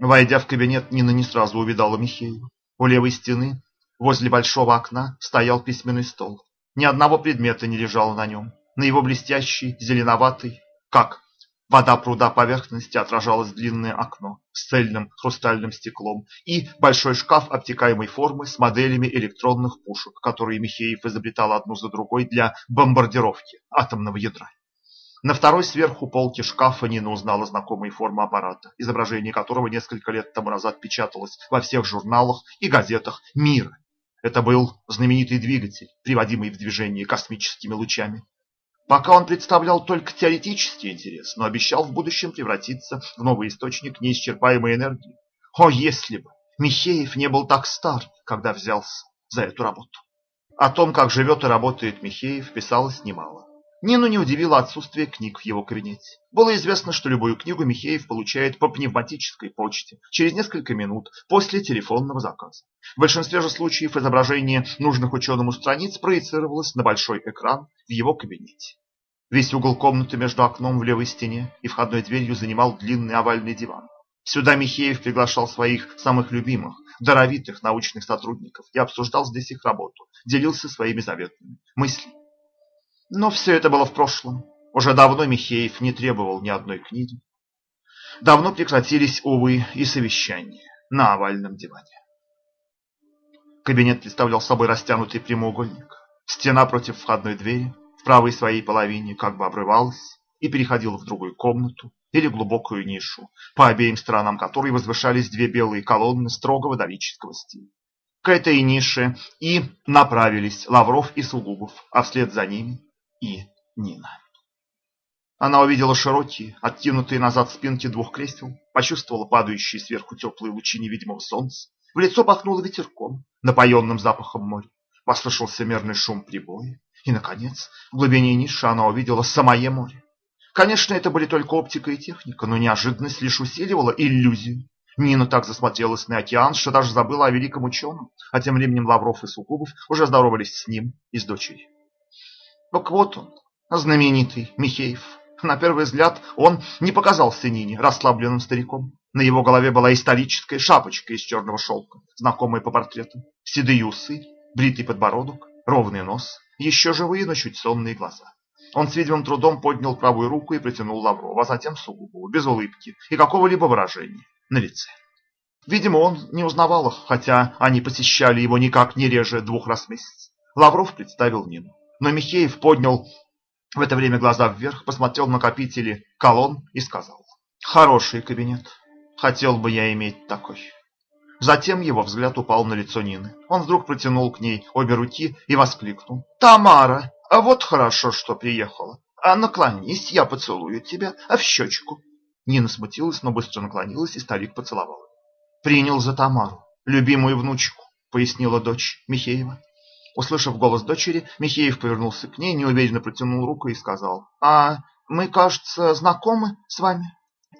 Войдя в кабинет, Нина не сразу увидала Михеева. У левой стены, возле большого окна, стоял письменный стол. Ни одного предмета не лежало на нем. На его блестящей, зеленоватой, как вода пруда поверхности отражалось длинное окно с цельным хрустальным стеклом и большой шкаф обтекаемой формы с моделями электронных пушек, которые Михеев изобретал одну за другой для бомбардировки атомного ядра. На второй сверху полке шкафа Нина узнала знакомые формы аппарата, изображение которого несколько лет тому назад печаталось во всех журналах и газетах мира. Это был знаменитый двигатель, приводимый в движение космическими лучами. Пока он представлял только теоретический интерес, но обещал в будущем превратиться в новый источник неисчерпаемой энергии. О, если бы Михеев не был так стар, когда взялся за эту работу. О том, как живет и работает Михеев, писалось немало. Нину не удивило отсутствие книг в его кабинете. Было известно, что любую книгу Михеев получает по пневматической почте через несколько минут после телефонного заказа. В большинстве же случаев изображение нужных ученому страниц проецировалось на большой экран в его кабинете. Весь угол комнаты между окном в левой стене и входной дверью занимал длинный овальный диван. Сюда Михеев приглашал своих самых любимых, даровитых научных сотрудников и обсуждал здесь их работу, делился своими заветными мыслями. Но все это было в прошлом. Уже давно Михеев не требовал ни одной книги. Давно прекратились, увы, и совещания на овальном диване. Кабинет представлял собой растянутый прямоугольник. Стена против входной двери в правой своей половине как бы обрывалась и переходила в другую комнату или глубокую нишу, по обеим сторонам которой возвышались две белые колонны строгого давического стиля. К этой нише и направились Лавров и Сугубов, а вслед за ними и Нина. Она увидела широкие, откинутые назад спинки двух кресел, почувствовала падающие сверху теплые лучи невидимого солнца, в лицо пахнуло ветерком, напоенным запахом моря. послышался мерный шум прибоя, и, наконец, в глубине ниши она увидела самое море. Конечно, это были только оптика и техника, но неожиданность лишь усиливала иллюзию. Нина так засмотрелась на океан, что даже забыла о великом ученом, а тем временем Лавров и Сукубов уже здоровались с ним и с дочерью. Так вот он, знаменитый Михеев. На первый взгляд он не показался Нине расслабленным стариком. На его голове была историческая шапочка из черного шелка, знакомая по портретам. Седые усы, бритый подбородок, ровный нос, еще живые, но чуть сонные глаза. Он с видимым трудом поднял правую руку и протянул Лаврову, а затем Сугубову, без улыбки и какого-либо выражения на лице. Видимо, он не узнавал их, хотя они посещали его никак не реже двух раз в месяц. Лавров представил Нину. Но Михеев поднял в это время глаза вверх, посмотрел на накопители колонн и сказал. «Хороший кабинет. Хотел бы я иметь такой». Затем его взгляд упал на лицо Нины. Он вдруг протянул к ней обе руки и воскликнул. «Тамара, а вот хорошо, что приехала. А наклонись, я поцелую тебя а в щечку». Нина смутилась, но быстро наклонилась, и старик поцеловал. «Принял за Тамару, любимую внучку», — пояснила дочь Михеева. Услышав голос дочери, Михеев повернулся к ней, неуверенно протянул руку и сказал, «А мы, кажется, знакомы с вами?»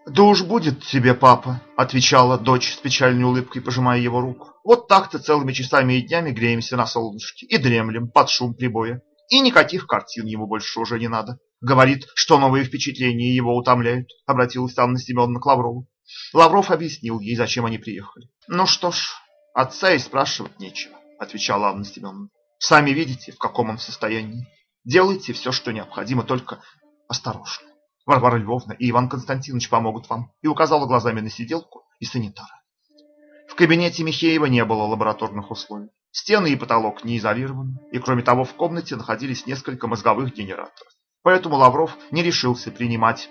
«Да уж будет тебе, папа», — отвечала дочь с печальной улыбкой, пожимая его руку. «Вот так-то целыми часами и днями греемся на солнышке и дремлем под шум прибоя. И никаких картин ему больше уже не надо. Говорит, что новые впечатления его утомляют», — обратилась Анна Семеновна к Лаврову. Лавров объяснил ей, зачем они приехали. «Ну что ж, отца и спрашивать нечего», — отвечала Анна Семеновна. «Сами видите, в каком он состоянии. Делайте все, что необходимо, только осторожно. Варвара Львовна и Иван Константинович помогут вам», и указала глазами на сиделку и санитара. В кабинете Михеева не было лабораторных условий. Стены и потолок не изолированы, и кроме того в комнате находились несколько мозговых генераторов. Поэтому Лавров не решился принимать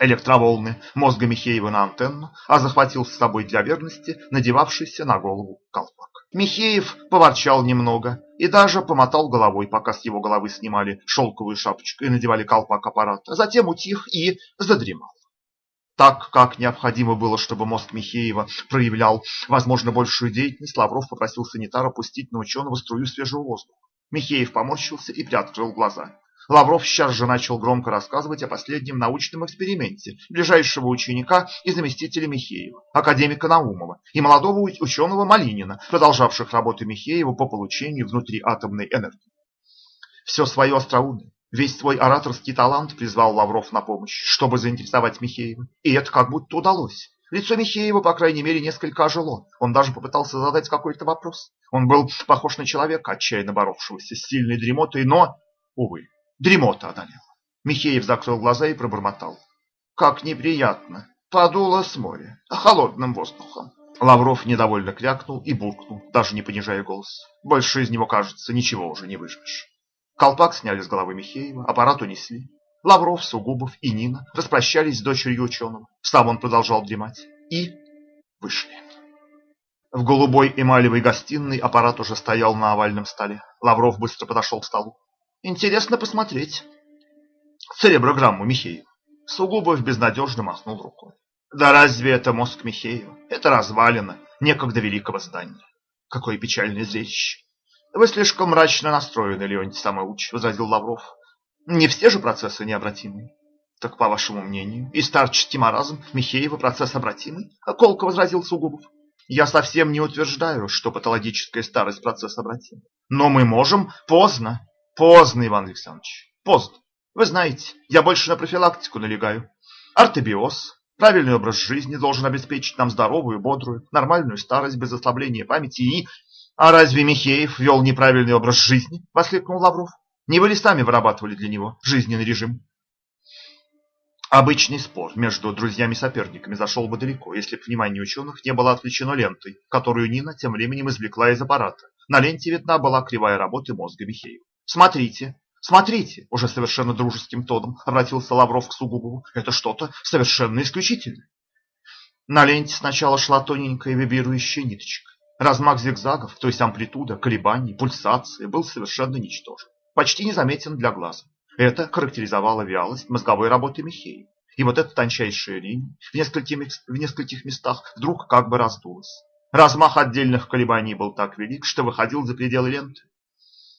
электроволны мозга Михеева на антенну, а захватил с собой для верности надевавшийся на голову колпак. Михеев поворчал немного и даже помотал головой, пока с его головы снимали шелковую шапочку и надевали колпак аппарата. Затем утих и задремал. Так как необходимо было, чтобы мозг Михеева проявлял, возможно, большую деятельность, Лавров попросил санитара пустить на ученого струю свежего воздуха. Михеев поморщился и приоткрыл глаза. Лавров сейчас же начал громко рассказывать о последнем научном эксперименте ближайшего ученика и заместителя Михеева, академика Наумова, и молодого ученого Малинина, продолжавших работы Михеева по получению внутриатомной энергии. Все свое остроумие, весь свой ораторский талант призвал Лавров на помощь, чтобы заинтересовать Михеева, и это как будто удалось. Лицо Михеева, по крайней мере, несколько ожило. Он даже попытался задать какой-то вопрос. Он был похож на человека, отчаянно боровшегося с сильной дремотой, но, увы, Дремота одолела. Михеев закрыл глаза и пробормотал. Как неприятно. Подуло с моря, холодным воздухом. Лавров недовольно крякнул и буркнул, даже не понижая голос. Больше из него, кажется, ничего уже не выжмешь. Колпак сняли с головы Михеева, аппарат унесли. Лавров, Сугубов и Нина распрощались с дочерью ученого. Сам он продолжал дремать. И вышли. В голубой эмалевой гостиной аппарат уже стоял на овальном столе. Лавров быстро подошел к столу. Интересно посмотреть. Цереброграмму Михеева. Сугубов безнадежно махнул рукой. Да разве это мозг Михеева? Это развалина некогда великого здания. Какое печальное зрелище. Вы слишком мрачно настроены, Леонтий Самоуч, возразил Лавров. Не все же процессы необратимые. Так, по вашему мнению, и старческий маразм Михеева процесс обратимый? А колко возразил Сугубов. Я совсем не утверждаю, что патологическая старость процесс обратим. Но мы можем поздно Поздно, Иван Александрович, поздно. Вы знаете, я больше на профилактику налегаю. Артобиоз, правильный образ жизни должен обеспечить нам здоровую, бодрую, нормальную старость без ослабления памяти и... А разве Михеев вел неправильный образ жизни? Воскликнул Лавров. Не вы ли вырабатывали для него жизненный режим? Обычный спор между друзьями-соперниками зашел бы далеко, если бы внимание ученых не было отвлечено лентой, которую Нина тем временем извлекла из аппарата. На ленте видна была кривая работы мозга Михеева. Смотрите, смотрите, уже совершенно дружеским тоном обратился Лавров к Сугубову. Это что-то совершенно исключительное. На ленте сначала шла тоненькая вибрирующая ниточка. Размах зигзагов, то есть амплитуда, колебаний, пульсации был совершенно ничтожен. Почти незаметен для глаза. Это характеризовало вялость мозговой работы Михея. И вот эта тончайшая линия в нескольких, в нескольких местах вдруг как бы раздулась. Размах отдельных колебаний был так велик, что выходил за пределы ленты.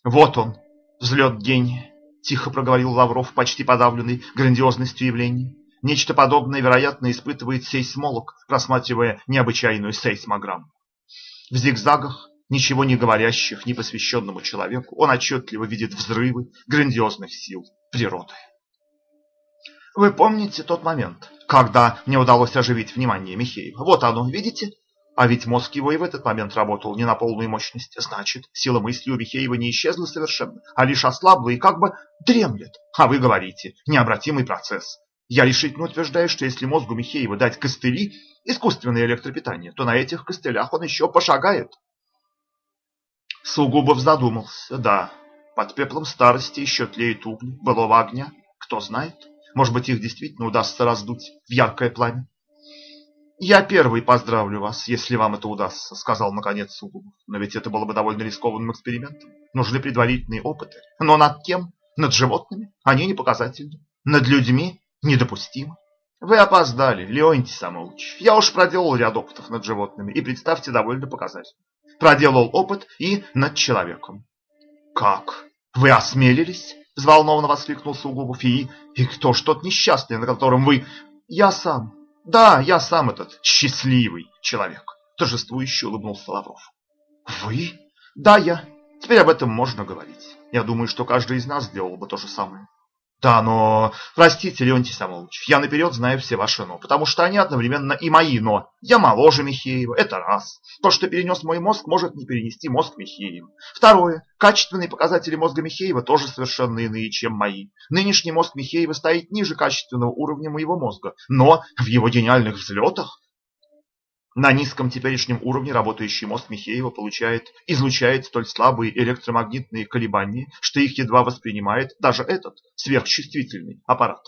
Вот он, взлет гения, тихо проговорил Лавров, почти подавленный грандиозностью явления. Нечто подобное, вероятно, испытывает сейсмолог, рассматривая необычайную сейсмограмму. В зигзагах, ничего не говорящих непосвященному человеку, он отчетливо видит взрывы грандиозных сил природы. Вы помните тот момент, когда мне удалось оживить внимание Михеева? Вот оно, видите? А ведь мозг его и в этот момент работал не на полную мощность. Значит, сила мысли у Михеева не исчезла совершенно, а лишь ослабла и как бы дремлет. А вы говорите, необратимый процесс. Я решительно утверждаю, что если мозгу Михеева дать костыли, искусственное электропитание, то на этих костылях он еще пошагает. Сугубов задумался. Да, под пеплом старости еще тлеют угли былого огня. Кто знает, может быть, их действительно удастся раздуть в яркое пламя. «Я первый поздравлю вас, если вам это удастся», — сказал наконец Сугубов. «Но ведь это было бы довольно рискованным экспериментом. Нужны предварительные опыты. Но над кем? Над животными? Они не показательны. Над людьми? Недопустимо. Вы опоздали, Леонтий Самович. Я уж проделал ряд опытов над животными, и, представьте, довольно показательно. Проделал опыт и над человеком. Как? Вы осмелились? Взволнованно воскликнул Сугубов. И, и кто ж тот несчастный, на котором вы... Я сам, да, я сам этот счастливый человек, торжествующе улыбнулся Лавров. Вы? Да, я. Теперь об этом можно говорить. Я думаю, что каждый из нас сделал бы то же самое. Да, но... Простите, Леонтий Самович, я наперед знаю все ваши «но», потому что они одновременно и мои «но». Я моложе Михеева, это раз. То, что перенес мой мозг, может не перенести мозг Михеева. Второе. Качественные показатели мозга Михеева тоже совершенно иные, чем мои. Нынешний мозг Михеева стоит ниже качественного уровня моего мозга, но в его гениальных взлетах на низком теперешнем уровне работающий мозг Михеева получает, излучает столь слабые электромагнитные колебания, что их едва воспринимает даже этот сверхчувствительный аппарат.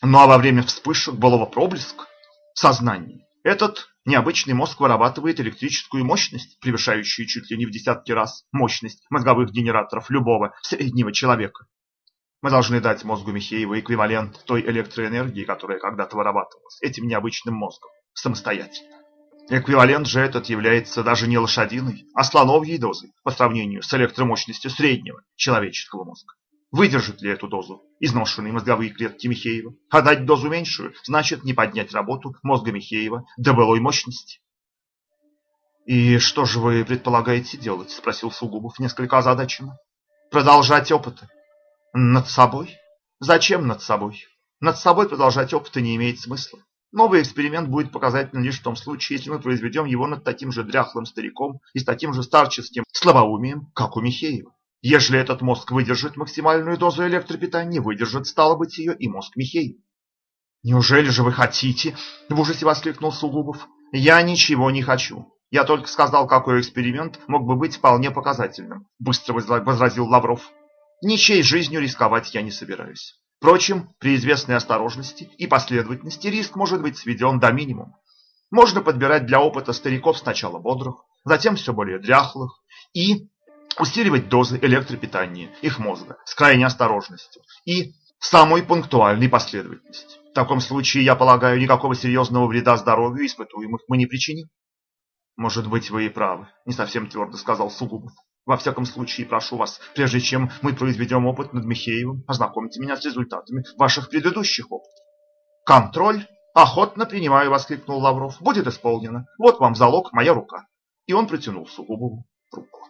Ну а во время вспышек былого проблеск сознания этот необычный мозг вырабатывает электрическую мощность, превышающую чуть ли не в десятки раз мощность мозговых генераторов любого среднего человека. Мы должны дать мозгу Михеева эквивалент той электроэнергии, которая когда-то вырабатывалась этим необычным мозгом самостоятельно. Эквивалент же этот является даже не лошадиной, а слоновьей дозой по сравнению с электромощностью среднего человеческого мозга. Выдержит ли эту дозу изношенные мозговые клетки Михеева? А дать дозу меньшую значит не поднять работу мозга Михеева до былой мощности. «И что же вы предполагаете делать?» – спросил Сугубов несколько озадаченно. «Продолжать опыты. Над собой? Зачем над собой? Над собой продолжать опыты не имеет смысла. Новый эксперимент будет показательным лишь в том случае, если мы произведем его над таким же дряхлым стариком и с таким же старческим слабоумием, как у Михеева. Если этот мозг выдержит максимальную дозу электропитания, выдержит, стало быть, ее и мозг Михеева. «Неужели же вы хотите?» – в ужасе воскликнул Сугубов. «Я ничего не хочу. Я только сказал, какой эксперимент мог бы быть вполне показательным», – быстро возразил Лавров. «Ничьей жизнью рисковать я не собираюсь. Впрочем, при известной осторожности и последовательности риск может быть сведен до минимума. Можно подбирать для опыта стариков сначала бодрых, затем все более дряхлых и усиливать дозы электропитания их мозга с крайней осторожностью и самой пунктуальной последовательностью. В таком случае, я полагаю, никакого серьезного вреда здоровью испытуемых мы не причиним. Может быть, вы и правы, не совсем твердо сказал Сугубов. Во всяком случае, прошу вас, прежде чем мы произведем опыт над Михеевым, познакомьте меня с результатами ваших предыдущих опытов. Контроль? Охотно принимаю, воскликнул Лавров. Будет исполнено. Вот вам залог, моя рука. И он протянул Сугубову руку.